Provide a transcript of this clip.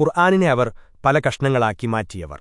ഖുർആാനിനെ അവർ പല കഷ്ണങ്ങളാക്കി മാറ്റിയവർ.